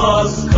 Us.